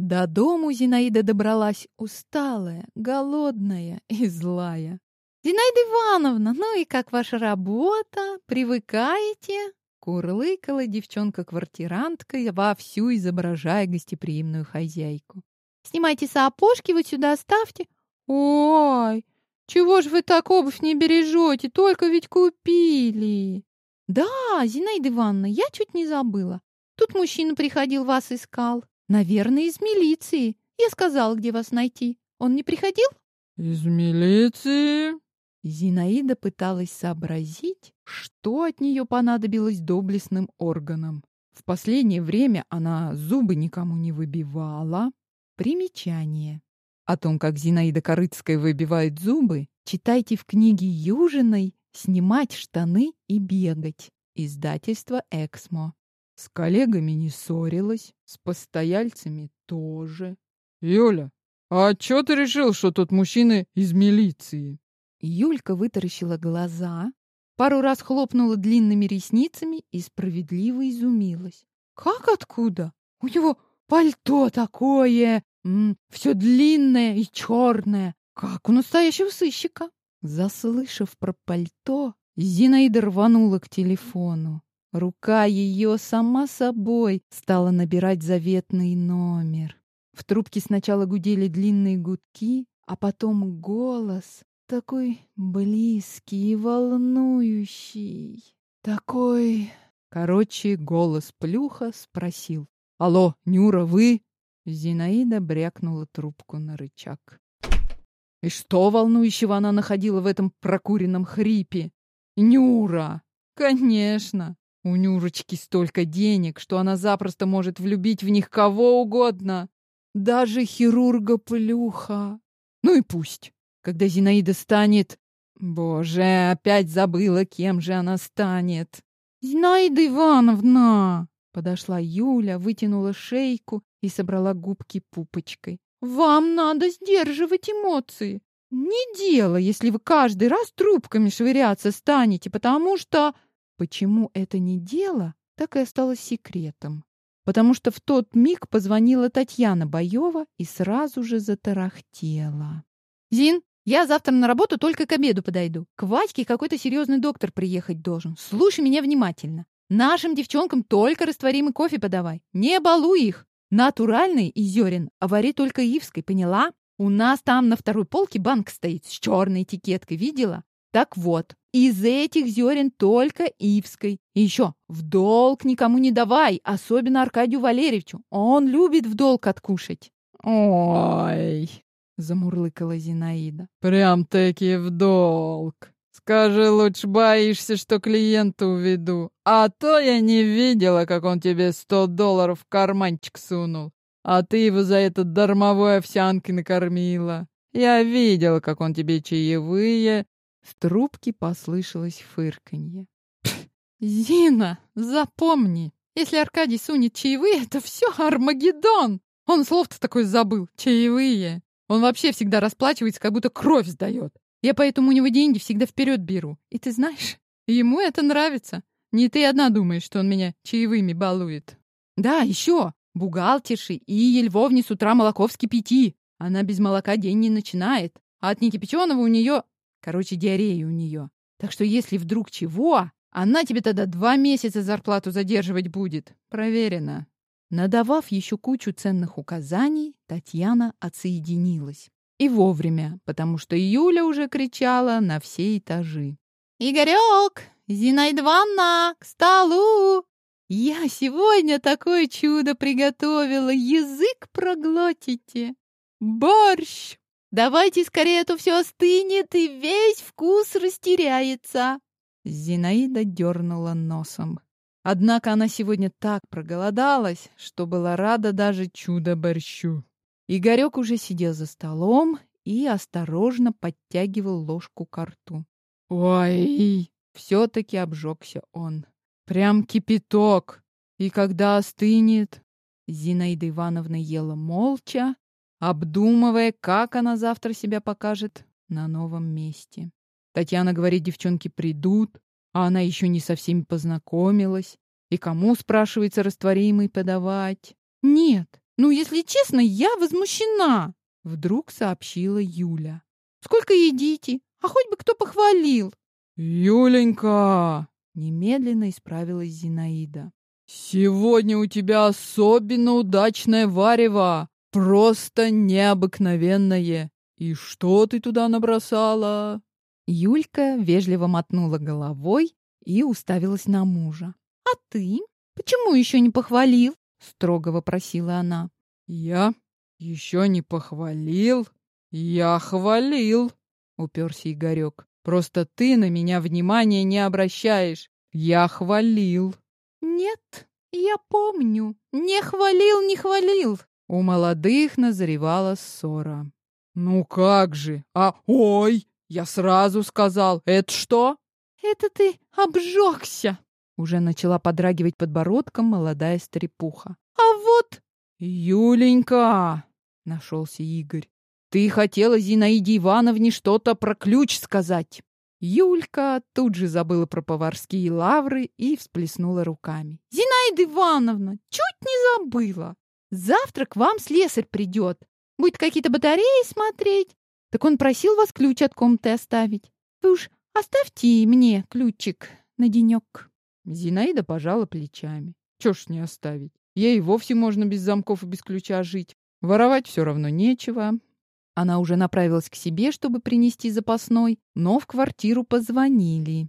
До дому Зинаида добралась усталая, голодная и злая. «Зинаида Ивановна, ну и как ваша работа? Привыкаете?» Курлыкала девчонка-квартирантка, вовсю изображая гостеприимную хозяйку. «Снимайте сапожки, вот сюда ставьте». «Ой, чего ж вы так обувь не бережете? Только ведь купили!» «Да, Зинаида Ивановна, я чуть не забыла. Тут мужчина приходил, вас искал. Наверное, из милиции. Я сказала, где вас найти. Он не приходил?» «Из милиции?» Зинаида пыталась сообразить, что от нее понадобилось доблестным органам. В последнее время она зубы никому не выбивала. Примечание. О том, как Зинаида Корыцкая выбивает зубы, читайте в книге Южиной «Снимать штаны и бегать». Издательство «Эксмо». С коллегами не ссорилась, с постояльцами тоже. «Юля, а чё ты решил, что тут мужчины из милиции?» Юлька вытаращила глаза, пару раз хлопнула длинными ресницами и справедливо изумилась. «Как откуда? У него пальто такое, все длинное и черное, как у настоящего сыщика!» Заслышав про пальто, Зинаида рванула к телефону. Рука ее сама собой стала набирать заветный номер. В трубке сначала гудели длинные гудки, а потом голос, такой близкий и волнующий. Такой... Короче, голос Плюха спросил. «Алло, Нюра, вы?» Зинаида брякнула трубку на рычаг. И что волнующего она находила в этом прокуренном хрипе? Нюра! Конечно! У Нюрочки столько денег, что она запросто может влюбить в них кого угодно. Даже хирурга Плюха. Ну и пусть. Когда Зинаида станет... Боже, опять забыла, кем же она станет. Зинаида Ивановна! Подошла Юля, вытянула шейку и собрала губки пупочкой. Вам надо сдерживать эмоции. Не дело, если вы каждый раз трубками швыряться станете, потому что... Почему это не дело, так и осталось секретом. Потому что в тот миг позвонила Татьяна Боева и сразу же затарахтела. «Зин, я завтра на работу только к обеду подойду. К Вадьке какой-то серьезный доктор приехать должен. Слушай меня внимательно. Нашим девчонкам только растворимый кофе подавай. Не балуй их. Натуральный из зерен, а вари только ивской, поняла? У нас там на второй полке банк стоит с черной этикеткой, видела? Так вот, из этих зерен только ивской. И еще, в долг никому не давай, особенно Аркадию Валерьевичу. Он любит в долг откушать. Ой, замурлыкала Зинаида. Прям-таки в долг. Скажи, лучше боишься, что клиента уведу. А то я не видела, как он тебе сто долларов в карманчик сунул. А ты его за это дармовой овсянкой накормила. Я видела, как он тебе чаевые. В трубке послышалось фырканье. Зина, запомни, если Аркадий сунет чаевые, это все Армагеддон. Он слов-то такой забыл. Чаевые. Он вообще всегда расплачивается, как будто кровь сдает. Я поэтому у него деньги всегда вперед беру. И ты знаешь, ему это нравится. Не ты одна думаешь, что он меня чаевыми балует. Да, еще. Бухгалтерши и Львовне с утра молоко вскипяти. Она без молока день не начинает. А от некипяченого у нее... Короче, диарея у нее. Так что если вдруг чего, она тебе тогда два месяца зарплату задерживать будет. Проверено. Надавав еще кучу ценных указаний, Татьяна отсоединилась. И вовремя, потому что Юля уже кричала на все этажи. «Игорек! Зинаида Ивановна! К столу! Я сегодня такое чудо приготовила! Язык проглотите! Борщ! Давайте скорее, а то все остынет и весь вкус растеряется!» Зинаида дернула носом. Однако она сегодня так проголодалась, что была рада даже чудо-борщу. Игорек уже сидел за столом и осторожно подтягивал ложку к рту. «Ой!» — все-таки обжегся он. «Прям кипяток! И когда остынет?» Зинаида Ивановна ела молча, обдумывая, как она завтра себя покажет на новом месте. Татьяна говорит, девчонки придут, а она еще не со всеми познакомилась. И кому, спрашивается, растворимый подавать? Нет, Ну, если честно, я возмущена!» Вдруг сообщила Юля. «Сколько едите? А хоть бы кто похвалил!» «Юленька!» Немедленно исправилась Зинаида. «Сегодня у тебя особенно удачное варево! Просто необыкновенное! И что ты туда набросала?» Юлька вежливо мотнула головой и уставилась на мужа. «А ты? Почему еще не похвалил?» — строго вопросила она. «Я еще не похвалил? Я хвалил!» — уперся Игорек. «Просто ты на меня внимания не обращаешь. Я хвалил!» «Нет, я помню. Не хвалил, не хвалил!» У молодых назревала ссора. «Ну как же? А, ой! Я сразу сказал, это что?» «Это ты обжегся!» Уже начала подрагивать подбородком молодая стрепуха. «А вот...» «Юленька!» — нашелся Игорь. «Ты хотела Зинаиде Ивановне что-то про ключ сказать!» Юлька тут же забыла про поварские лавры и всплеснула руками. «Зинаида Ивановна, чуть не забыла! Завтра к вам слесарь придет. Будет какие-то батареи смотреть. Так он просил вас ключ от комнаты оставить. Вы уж оставьте мне ключик на денек». Зинаида пожала плечами. Чё ж не оставить? Ей вовсе можно без замков и без ключа жить. Воровать все равно нечего. Она уже направилась к себе, чтобы принести запасной, но в квартиру позвонили.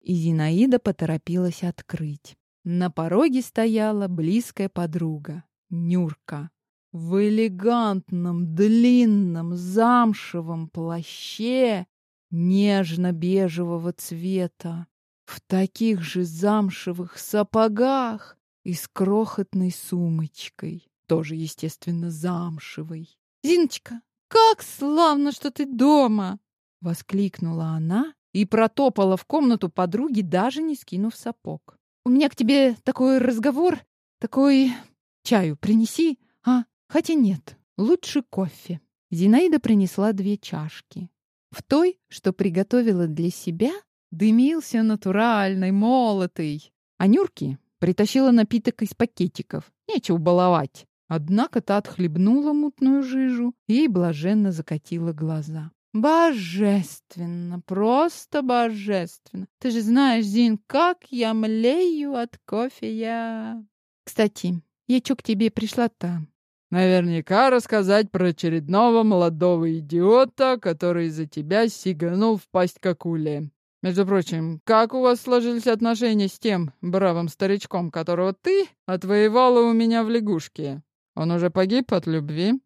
И Зинаида поторопилась открыть. На пороге стояла близкая подруга, Нюрка, в элегантном, длинном, замшевом плаще нежно-бежевого цвета, в таких же замшевых сапогах и с крохотной сумочкой тоже, естественно, замшевой. «Зиночка, как славно, что ты дома!» — воскликнула она и протопала в комнату подруги, даже не скинув сапог. «У меня к тебе такой разговор, такой... Чаю принеси, а? Хотя нет, лучше кофе». Зинаида принесла две чашки. В той, что приготовила для себя, дымился натуральный, молотый. А Нюрки притащила напиток из пакетиков. Нечего баловать. Однако та отхлебнула мутную жижу и блаженно закатила глаза. Божественно, просто божественно. Ты же знаешь, Зин, как я млею от кофе я. Кстати, я чё к тебе пришла-то? Наверняка рассказать про очередного молодого идиота, который из-за тебя сиганул в пасть к акуле. Между прочим, как у вас сложились отношения с тем бравым старичком, которого ты отвоевала у меня в лягушке? Он уже погиб от любви?»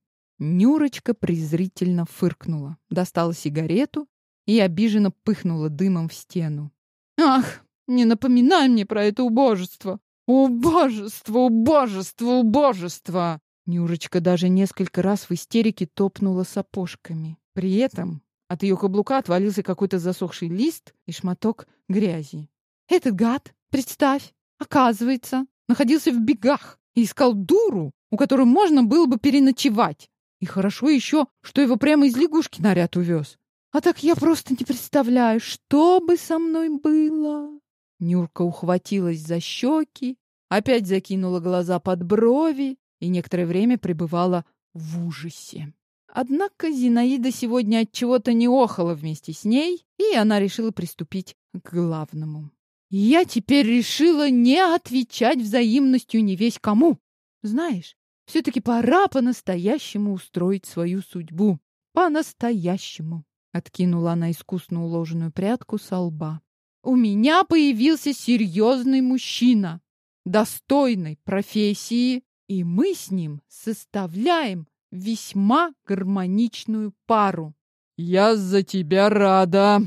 Нюрочка презрительно фыркнула, достала сигарету и обиженно пыхнула дымом в стену. «Ах, не напоминай мне про это убожество! Убожество, убожество, убожество!» Нюрочка даже несколько раз в истерике топнула сапожками. При этом от ее каблука отвалился какой-то засохший лист и шматок грязи. «Этот гад, представь, оказывается, находился в бегах и искал дуру, у которой можно было бы переночевать. И хорошо еще, что его прямо из лягушки наряд увез. А так я просто не представляю, что бы со мной было. Нюрка ухватилась за щеки, опять закинула глаза под брови и некоторое время пребывала в ужасе. Однако Зинаида сегодня от чего-то не охала вместе с ней, и она решила приступить к главному. Я теперь решила не отвечать взаимностью не весь кому. Знаешь, все-таки пора по-настоящему устроить свою судьбу. По-настоящему. Откинула она искусно уложенную прядку со лба. У меня появился серьезный мужчина, достойной профессии, и мы с ним составляем весьма гармоничную пару. «Я за тебя рада!»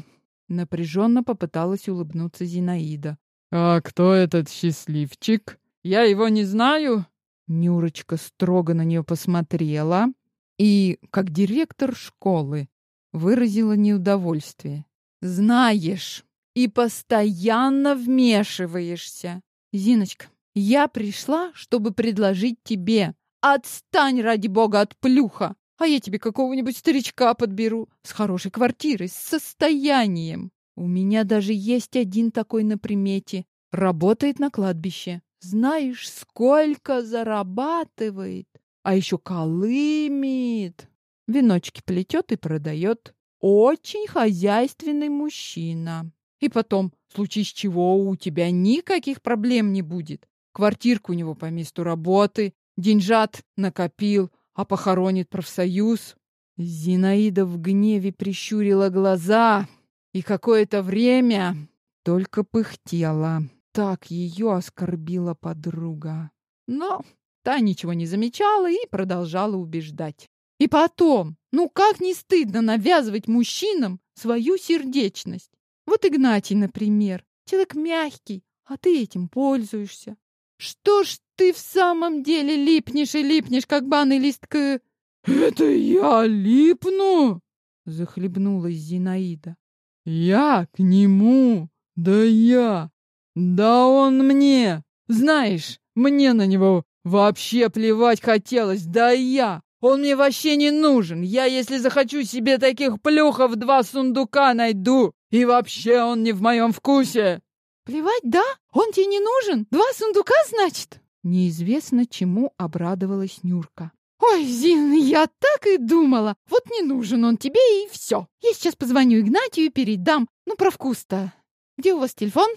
Напряженно попыталась улыбнуться Зинаида. «А кто этот счастливчик? Я его не знаю?» Нюрочка строго на нее посмотрела и, как директор школы, выразила неудовольствие. «Знаешь, и постоянно вмешиваешься. Зиночка, я пришла, чтобы предложить тебе. Отстань, ради бога, от плюха, а я тебе какого-нибудь старичка подберу с хорошей квартирой, с состоянием. У меня даже есть один такой на примете. Работает на кладбище. Знаешь, сколько зарабатывает, а еще колымит. Веночки плетет и продает. Очень хозяйственный мужчина. И потом, в случае чего, у тебя никаких проблем не будет. Квартирка у него по месту работы, деньжат накопил, а похоронит профсоюз. Зинаида в гневе прищурила глаза и какое-то время только пыхтела. Так ее оскорбила подруга. Но та ничего не замечала и продолжала убеждать. И потом, ну как не стыдно навязывать мужчинам свою сердечность? Вот Игнатий, например, человек мягкий, а ты этим пользуешься. Что ж ты в самом деле липнешь и липнешь, как банный лист к... «Это я липну?» — захлебнулась Зинаида. «Я к нему? Да я! Да он мне! Знаешь, мне на него вообще плевать хотелось, да я! Он мне вообще не нужен! Я, если захочу себе таких плюхов, два сундука найду! И вообще он не в моем вкусе!» «Плевать, да? Он тебе не нужен? Два сундука, значит?» Неизвестно, чему обрадовалась Нюрка. «Ой, Зин, я так и думала. Вот не нужен он тебе, и все. Я сейчас позвоню Игнатию и передам. Ну, про вкус-то. Где у вас телефон?»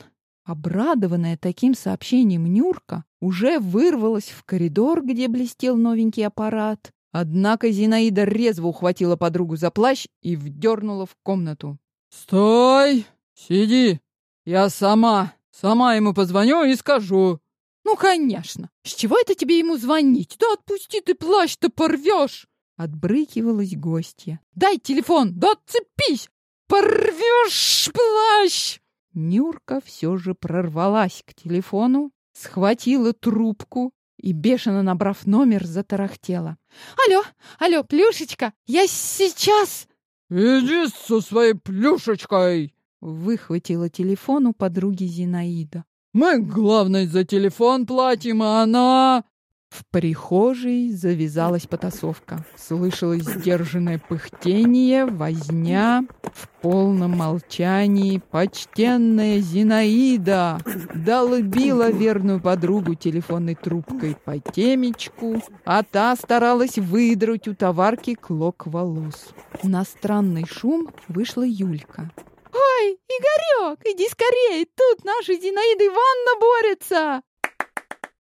Обрадованная таким сообщением Нюрка уже вырвалась в коридор, где блестел новенький аппарат. Однако Зинаида резво ухватила подругу за плащ и вдернула в комнату. «Стой! Сиди! Я сама, сама ему позвоню и скажу. Ну, конечно. С чего это тебе ему звонить? Да отпусти ты плащ-то порвешь. Отбрыкивалась гостья. Дай телефон, да отцепись! Порвешь плащ! Нюрка все же прорвалась к телефону, схватила трубку и, бешено набрав номер, затарахтела. «Алло, алло, Плюшечка, я сейчас...» «Иди со своей Плюшечкой!» Выхватила телефон у подруги Зинаида. Мы, главное, за телефон платим, а она...» В прихожей завязалась потасовка. Слышалось сдержанное пыхтение, возня. В полном молчании почтенная Зинаида долбила верную подругу телефонной трубкой по темечку, а та старалась выдрать у товарки клок волос. На странный шум вышла Юлька. «Ой, Игорек, иди скорее, тут наша Зинаида Ивановна борется!»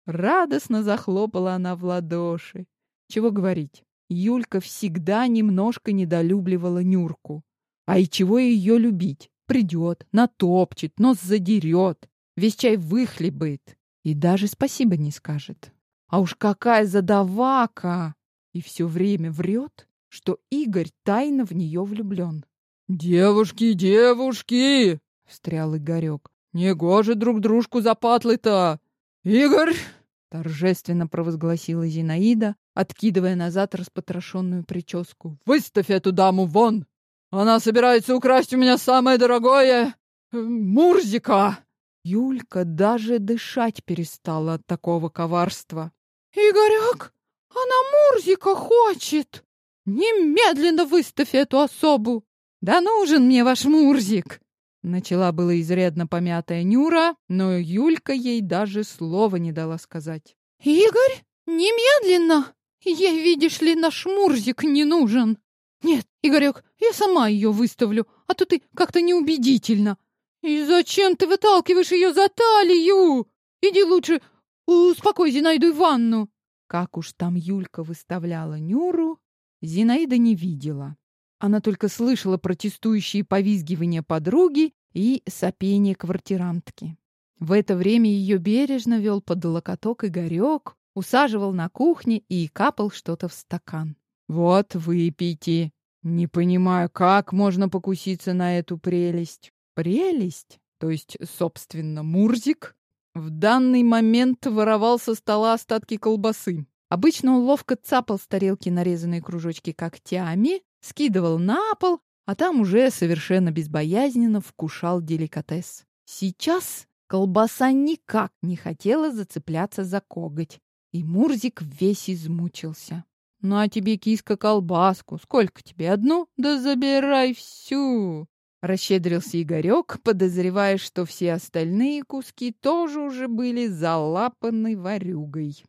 Радостно захлопала она в ладоши. Чего говорить, Юлька всегда немножко недолюбливала Нюрку. А и чего ее любить? Придет, натопчет, нос задерет, весь чай выхлебает и даже спасибо не скажет. А уж какая задавака! И все время врет, что Игорь тайно в нее влюблен. «Девушки, девушки!» — встрял Игорек. «Негоже друг дружку за патлы-то! Игорь!» — торжественно провозгласила Зинаида, откидывая назад распотрошенную прическу. «Выставь эту даму вон! Она собирается украсть у меня самое дорогое... Э, Мурзика!» Юлька даже дышать перестала от такого коварства. «Игорек, она Мурзика хочет! Немедленно выставь эту особу!» «Да нужен мне ваш Мурзик!» Начала было изрядно помятая Нюра, но Юлька ей даже слова не дала сказать. «Игорь, немедленно! Ей, видишь ли, наш Мурзик не нужен!» «Нет, Игорек, я сама ее выставлю, а то ты как-то неубедительно!» «И зачем ты выталкиваешь ее за талию? Иди лучше успокой Зинаиду Ивановну!» Как уж там Юлька выставляла Нюру, Зинаида не видела. Она только слышала протестующие повизгивания подруги и сопение квартирантки. В это время ее бережно вел под локоток Игорек, усаживал на кухне и капал что-то в стакан. «Вот, выпейте. Не понимаю, как можно покуситься на эту прелесть?» «Прелесть? То есть, собственно, Мурзик?» В данный момент воровал со стола остатки колбасы. Обычно он ловко цапал с тарелки нарезанные кружочки когтями, скидывал на пол, а там уже совершенно безбоязненно вкушал деликатес. Сейчас колбаса никак не хотела зацепляться за коготь, и Мурзик весь измучился. «Ну а тебе, киска, колбаску. Сколько тебе? Одну? Да забирай всю!» Расщедрился Игорек, подозревая, что все остальные куски тоже уже были залапаны ворюгой.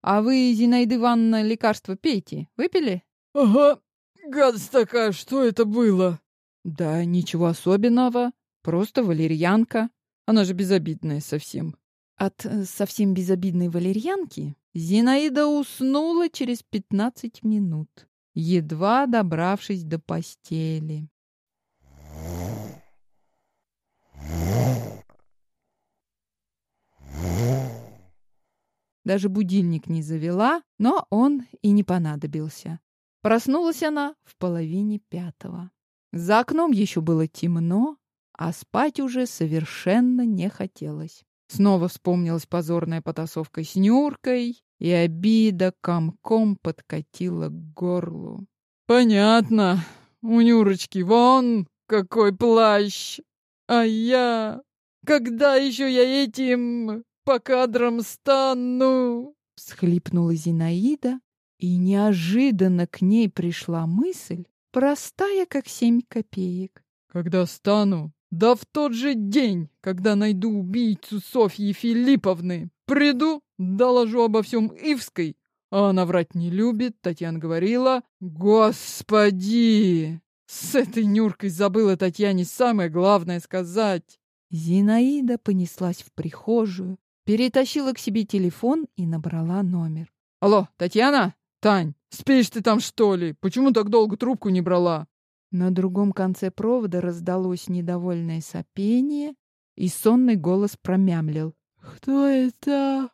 «А вы, Зинаида Ивановна, лекарство пейте. Выпили?» «Ага, гадость такая, что это было?» «Да ничего особенного, просто валерьянка. Она же безобидная совсем». От э, совсем безобидной валерьянки Зинаида уснула через пятнадцать минут, едва добравшись до постели. Даже будильник не завела, но он и не понадобился. Проснулась она в половине пятого. За окном еще было темно, а спать уже совершенно не хотелось. Снова вспомнилась позорная потасовка с Нюркой, и обида комком подкатила к горлу. «Понятно. У Нюрочки вон какой плащ! А я... Когда еще я этим по кадрам стану?» Всхлипнула Зинаида, и неожиданно к ней пришла мысль, простая, как семь копеек. «Когда стану, да в тот же день, когда найду убийцу Софьи Филипповны, приду, доложу обо всем Ивской, а она врать не любит, Татьяна говорила. Господи! С этой Нюркой забыла Татьяне самое главное сказать. Зинаида понеслась в прихожую, перетащила к себе телефон и набрала номер. Алло, Татьяна? Тань, спишь ты там, что ли? Почему так долго трубку не брала? На другом конце провода раздалось недовольное сопение, и сонный голос промямлил. «Кто это?»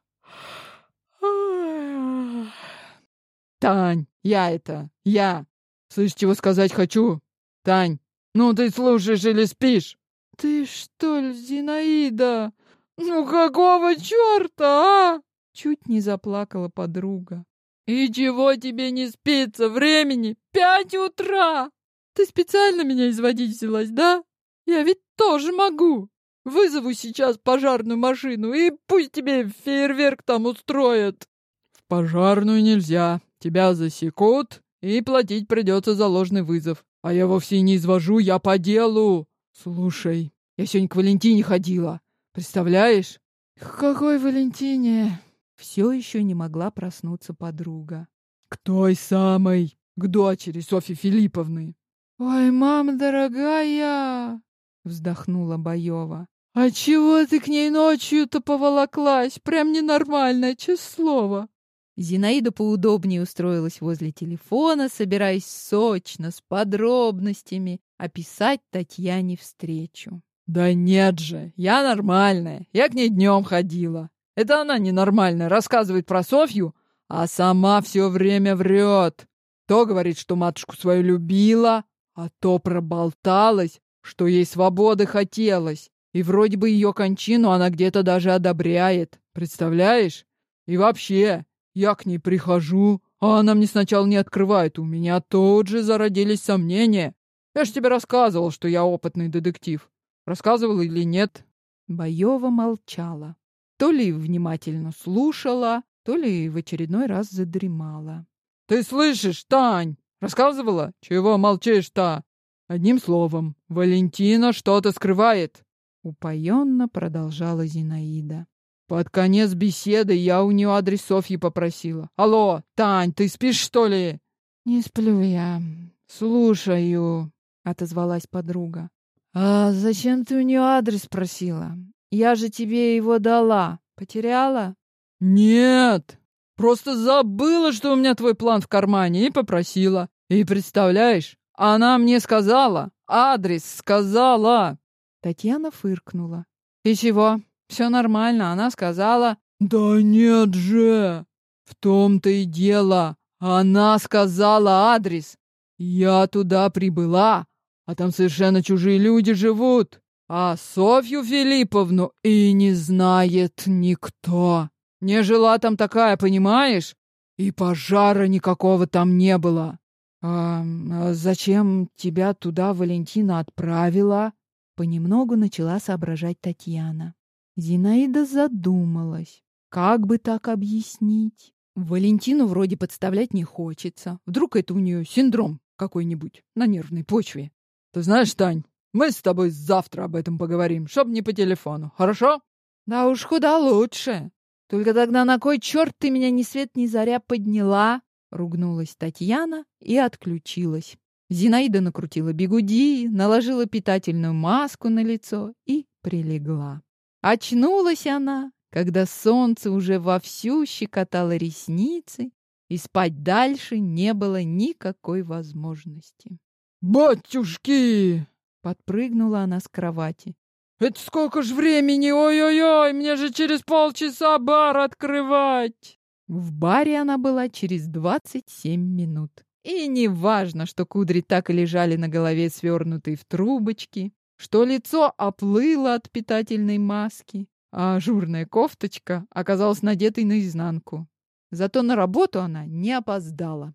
«Тань, я это, я! Слышь, чего сказать хочу? Тань, ну ты слушаешь или спишь?» «Ты что ли, Зинаида? Ну какого черта, а?» Чуть не заплакала подруга. «И чего тебе не спится? Времени пять утра! Ты специально меня изводить взялась, да? Я ведь тоже могу!» Вызову сейчас пожарную машину, и пусть тебе фейерверк там устроят. В пожарную нельзя. Тебя засекут, и платить придется за ложный вызов. А я вовсе не извожу, я по делу. Слушай, я сегодня к Валентине ходила. Представляешь? Какой Валентине? Все еще не могла проснуться подруга. К той самой, к дочери Софьи Филипповны. Ой, мама дорогая, вздохнула Боева. «А чего ты к ней ночью-то поволоклась? Прям ненормальное, честное Зинаида поудобнее устроилась возле телефона, собираясь сочно, с подробностями, описать Татьяне встречу. «Да нет же, я нормальная. Я к ней днем ходила. Это она ненормальная, рассказывает про Софью, а сама все время врет. То говорит, что матушку свою любила, а то проболталась, что ей свободы хотелось. И вроде бы ее кончину она где-то даже одобряет. Представляешь? И вообще, я к ней прихожу, а она мне сначала не открывает. У меня тут же зародились сомнения. Я ж тебе рассказывал, что я опытный детектив. Рассказывал или нет? Боева молчала. То ли внимательно слушала, то ли в очередной раз задремала. «Ты слышишь, Тань? Рассказывала? Чего молчишь-то?» «Одним словом, Валентина что-то скрывает. Упоенно продолжала Зинаида. Под конец беседы я у нее адрес Софьи попросила. Алло, Тань, ты спишь, что ли? Не сплю я. Слушаю, отозвалась подруга. А зачем ты у нее адрес просила? Я же тебе его дала. Потеряла? Нет, просто забыла, что у меня твой план в кармане и попросила. И представляешь, она мне сказала, адрес сказала. Татьяна фыркнула. «И чего? Все нормально, она сказала...» «Да нет же! В том-то и дело! Она сказала адрес! Я туда прибыла, а там совершенно чужие люди живут, а Софью Филипповну и не знает никто. Не жила там такая, понимаешь? И пожара никакого там не было». «А, а зачем тебя туда Валентина отправила?» Понемногу начала соображать Татьяна. Зинаида задумалась. Как бы так объяснить? Валентину вроде подставлять не хочется. Вдруг это у нее синдром какой-нибудь на нервной почве. Ты знаешь, Тань, Мы с тобой завтра об этом поговорим, чтоб не по телефону, хорошо? Да уж куда лучше. Только тогда на кой черт ты меня ни свет ни заря подняла? Ругнулась Татьяна и отключилась. Зинаида накрутила бигуди, наложила питательную маску на лицо и прилегла. Очнулась она, когда солнце уже вовсю щекотало ресницы, и спать дальше не было никакой возможности. «Батюшки!» — подпрыгнула она с кровати. «Это сколько ж времени? Ой-ой-ой, мне же через полчаса бар открывать!» В баре она была через двадцать семь минут. И не важно, что кудри так и лежали на голове, свернутые в трубочки, что лицо оплыло от питательной маски, а ажурная кофточка оказалась надетой наизнанку. Зато на работу она не опоздала.